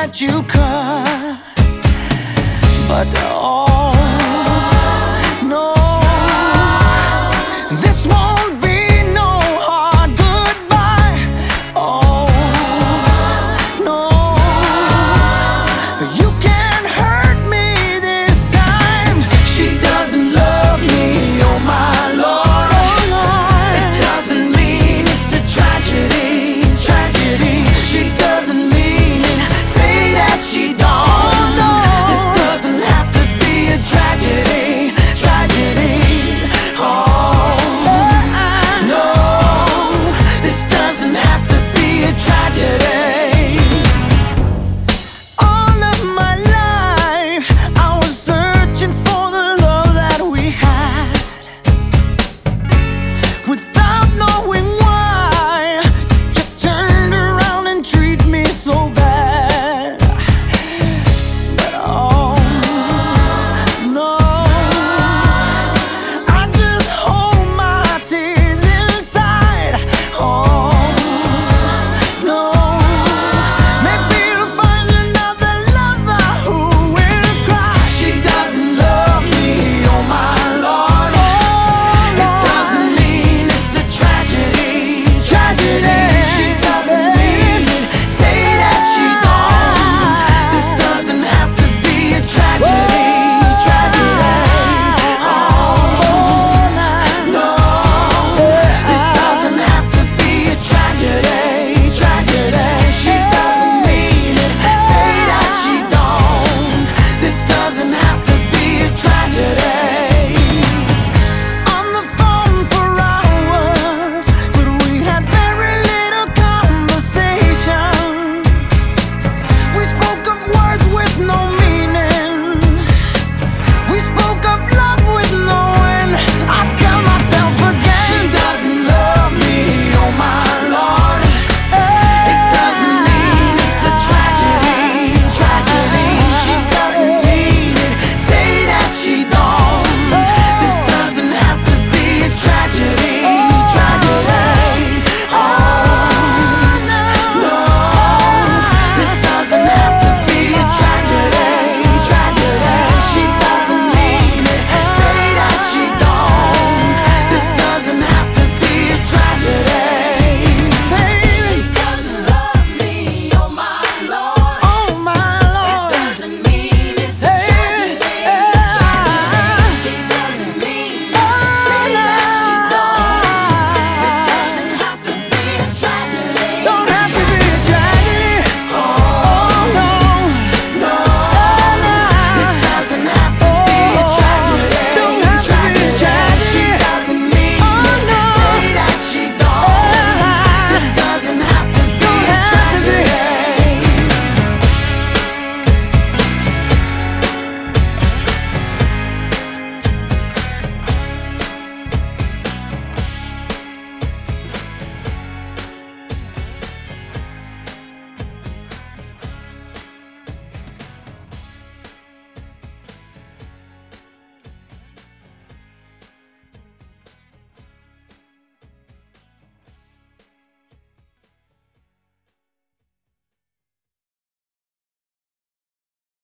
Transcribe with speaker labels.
Speaker 1: that you could, but all.